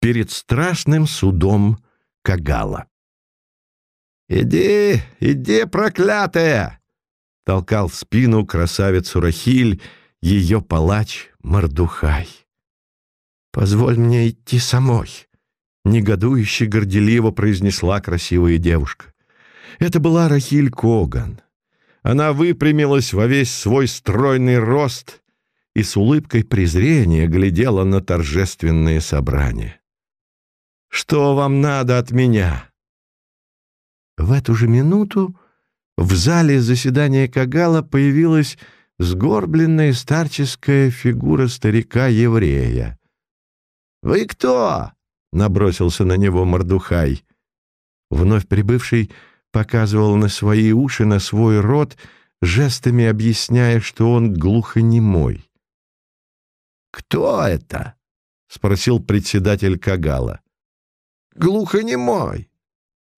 перед страшным судом Кагала. «Иди, иди, проклятая!» — толкал в спину красавицу Рахиль ее палач Мордухай. «Позволь мне идти самой», — негодующе горделиво произнесла красивая девушка. Это была Рахиль Коган. Она выпрямилась во весь свой стройный рост и с улыбкой презрения глядела на торжественное собрание. «Что вам надо от меня?» В эту же минуту в зале заседания Кагала появилась сгорбленная старческая фигура старика-еврея. «Вы кто?» — набросился на него Мордухай. Вновь прибывший показывал на свои уши, на свой рот, жестами объясняя, что он глухонемой. «Кто это?» — спросил председатель Кагала. «Глухонемой.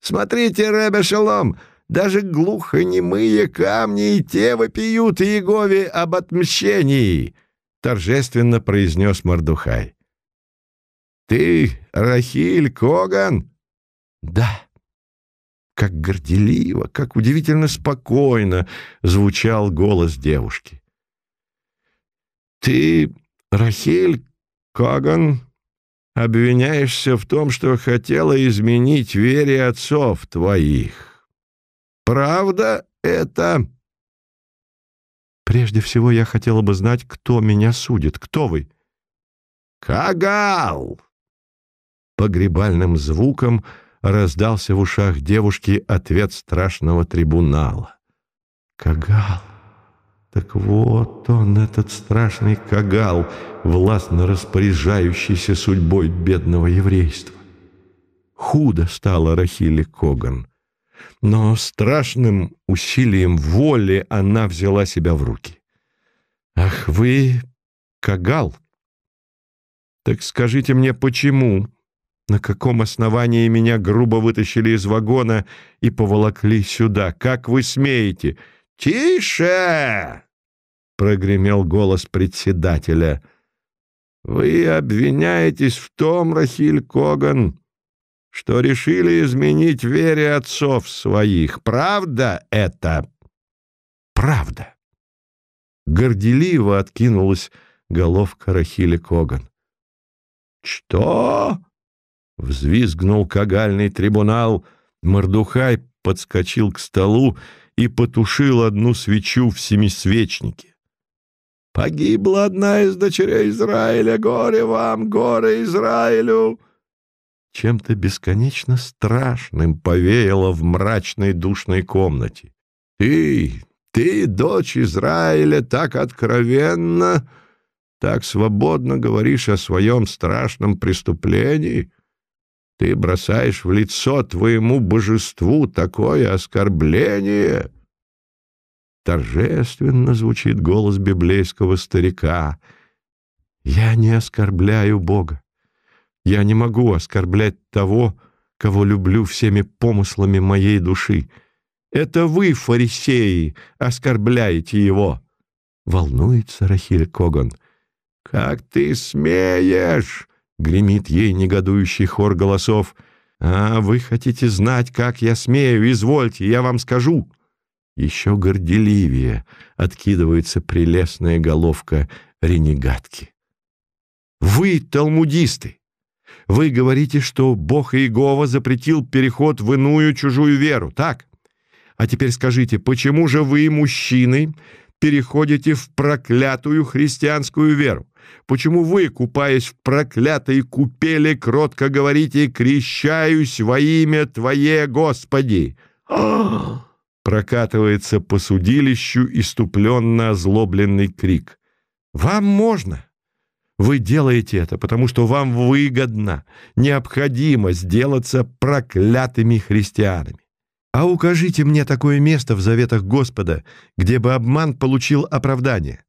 Смотрите, Ребе Шалом, даже глухонемые камни и те вопиют Иегове об отмщении!» — торжественно произнес Мордухай. «Ты Рахиль Коган?» «Да». Как горделиво, как удивительно спокойно звучал голос девушки. «Ты, Рахиль Коган, обвиняешься в том, что хотела изменить вере отцов твоих. Правда это?» «Прежде всего я хотела бы знать, кто меня судит. Кто вы?» «Кагал!» Погребальным звуком раздался в ушах девушки ответ страшного трибунала. «Кагал! Так вот он, этот страшный Кагал, властно распоряжающийся судьбой бедного еврейства!» Худо стало Рахиле Коган. Но страшным усилием воли она взяла себя в руки. «Ах вы, Кагал! Так скажите мне, почему на каком основании меня грубо вытащили из вагона и поволокли сюда? Как вы смеете? Тише! прогремел голос председателя. Вы обвиняетесь в том, Рахиль Коган, что решили изменить вере отцов своих. Правда это? Правда. Горделиво откинулась головка Рахили Коган. «Что?» Взвизгнул кагальный трибунал, Мордухай подскочил к столу и потушил одну свечу в семисвечнике. «Погибла одна из дочерей Израиля! Горе вам, горе Израилю!» Чем-то бесконечно страшным повеяло в мрачной душной комнате. «Ты, ты, дочь Израиля, так откровенно, так свободно говоришь о своем страшном преступлении!» Ты бросаешь в лицо твоему божеству такое оскорбление!» Торжественно звучит голос библейского старика. «Я не оскорбляю Бога. Я не могу оскорблять того, кого люблю всеми помыслами моей души. Это вы, фарисеи, оскорбляете его!» Волнуется Рахиль Коган. «Как ты смеешь!» Гремит ей негодующий хор голосов. «А вы хотите знать, как я смею? Извольте, я вам скажу!» Еще горделивее откидывается прелестная головка ренегатки. «Вы талмудисты! Вы говорите, что Бог Иегова запретил переход в иную чужую веру, так? А теперь скажите, почему же вы, мужчины, переходите в проклятую христианскую веру? Почему вы, купаясь в проклятой купели, кротко говорите «крещаюсь во имя Твое, Господи»? Прокатывается по судилищу иступленно озлобленный крик. «Вам можно!» Вы делаете это, потому что вам выгодно, необходимо сделаться проклятыми христианами. А укажите мне такое место в заветах Господа, где бы обман получил оправдание.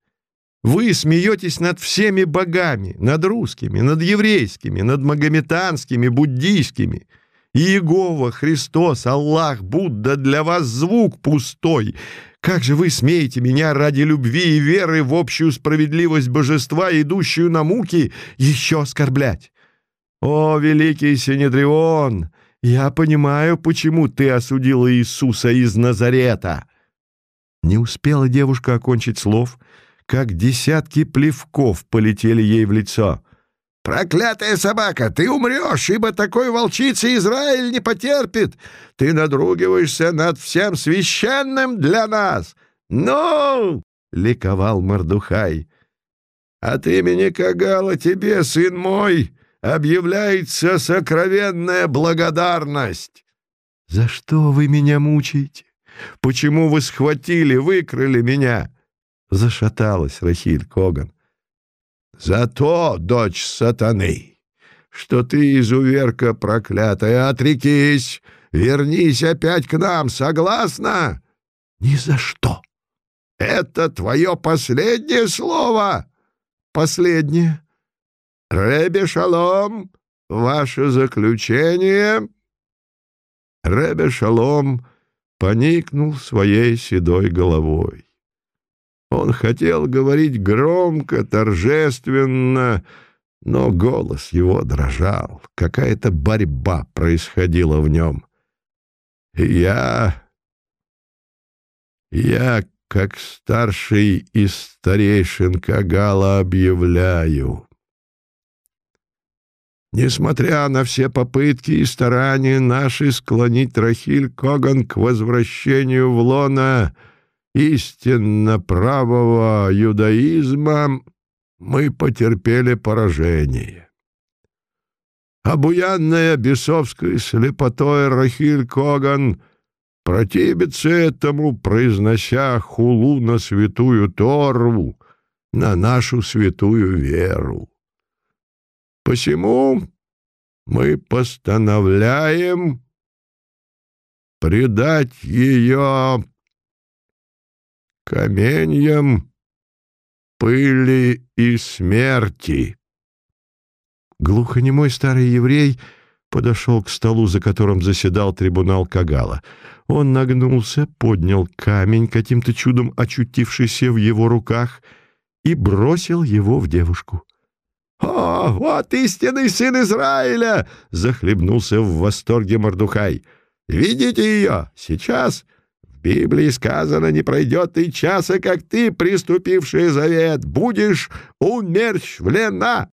Вы смеетесь над всеми богами, над русскими, над еврейскими, над магометанскими, буддийскими. Иегова, Христос, Аллах, Будда для вас звук пустой. Как же вы смеете меня ради любви и веры в общую справедливость божества, идущую на муки, еще оскорблять? «О, великий Синедрион! Я понимаю, почему ты осудила Иисуса из Назарета!» Не успела девушка окончить слов, как десятки плевков полетели ей в лицо. «Проклятая собака, ты умрешь, ибо такой волчицы Израиль не потерпит! Ты надругиваешься над всем священным для нас! Ну!» — ликовал Мордухай. «От имени Кагала тебе, сын мой, объявляется сокровенная благодарность!» «За что вы меня мучаете? Почему вы схватили, выкрали меня?» Зашаталась Рахиль Коган. «За то, дочь сатаны, что ты, изуверка проклятая, отрекись, вернись опять к нам, согласна?» «Ни за что!» «Это твое последнее слово?» «Последнее». «Ребе Шалом, ваше заключение?» Ребе Шалом поникнул своей седой головой. Он хотел говорить громко, торжественно, но голос его дрожал. Какая-то борьба происходила в нем. «Я... я, как старший из старейшин Кагала, объявляю...» Несмотря на все попытки и старания наши склонить Рахиль Коган к возвращению в лона истинно правого юдаизма, мы потерпели поражение. Обуянная бесовской слепотой Рахиль Коган противится этому, произнося хулу на святую Торву, на нашу святую веру. Посему мы постановляем предать ее каменьям пыли и смерти. Глухонемой старый еврей подошел к столу, за которым заседал трибунал Кагала. Он нагнулся, поднял камень, каким-то чудом очутившийся в его руках, и бросил его в девушку. «О, вот истинный сын Израиля!» — захлебнулся в восторге Мордухай. «Видите ее? Сейчас в Библии сказано, не пройдет и часа, как ты, приступивший завет, будешь умерщвлена!»